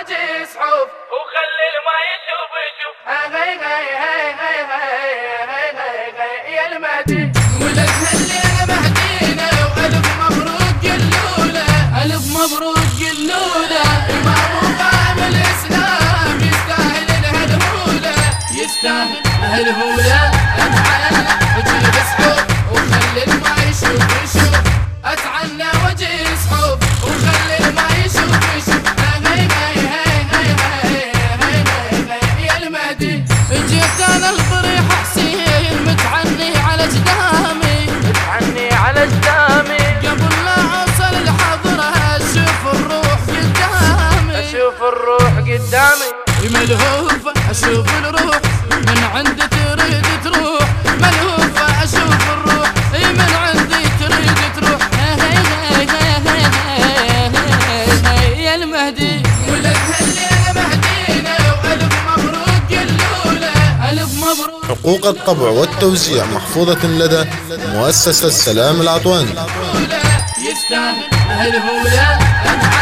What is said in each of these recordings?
الزوج يسحب. وخلي الما يشوف يشوف هاي هاي هاي هاي هاي هاي هاي يا المهدي. ولد هالليلة مهدينا وألف مبروك قلولة ألف مبروك قلولة إمام قائم الإسلام يستاهل الهلهولة يستاهل الهلهولة أنا الروح قدامي ملهوفة أشوف الروح من عندي تريد تروح ملهوفة أشوف الروح من عندي تريد تروح يا المهدي ولد هالليلة مهدينا وألف مبروك قلولة ألف مبروك حقوق الطبع والتوزيع محفوظة لدى مؤسسة سلام العطواني يستاهل أتعنى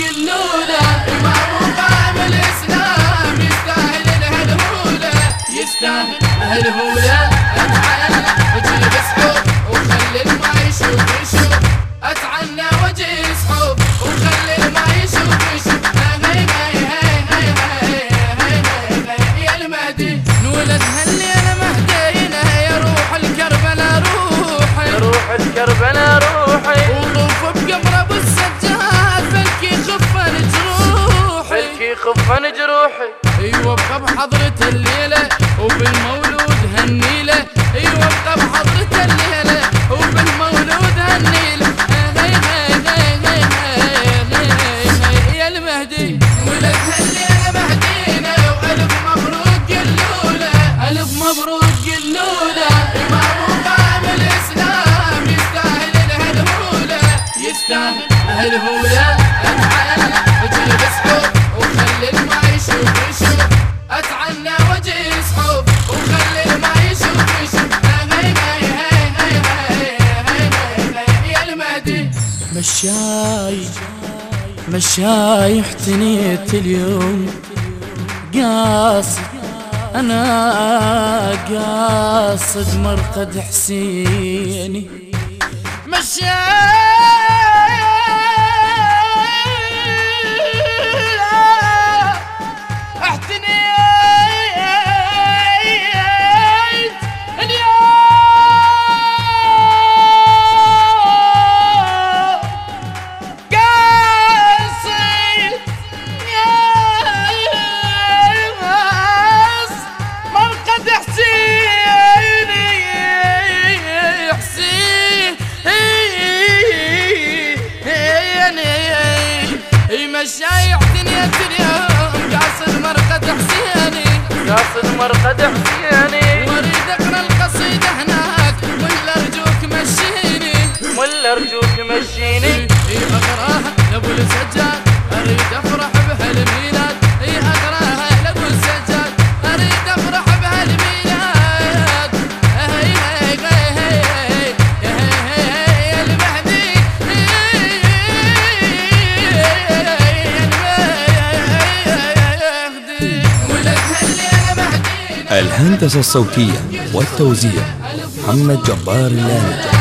قلولة إمام وقائم الإسلام يستاهل يستاهل وخلي وخلي يا المهدي نولد هالليلة مهدينا يا روح يا روح روحي بحضرة الليلة وبالمولود هالنيلة. أيوه بحضرة الليلة وبالمولود هالنيلة. هاي هاي هاي هاي هاي هاي يا المهدي. ولد هالليلة مهدينا وألف مبروك قلولة ألف مبروك قلولة إمام وقائم الإسلام يستاهل الهلهولة يستاهل الهلهولة مشاي مشاي احتنيت اليوم. قاصد أنا قاصد مرقد حسيني. مشاي! مشاي احتنيت اليوم قاصد مرقد حسيني. قاصد مرقد حسيني. واريد اقرا القصيدة هناك ولا ارجوك مشيني. ولا ارجوك الهندسة الصوتية والتوزيع محمد جبار اللامج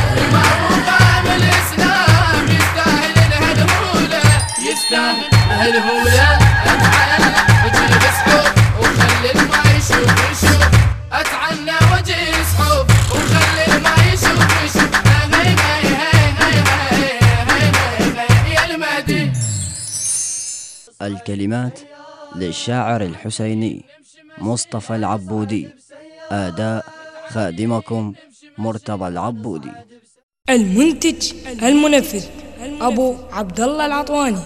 الكلمات للشاعر الحسيني. مصطفى العبودي. أداء خادمكم مرتضى العبودي. المنتج المنفذ أبو عبد الله العطواني.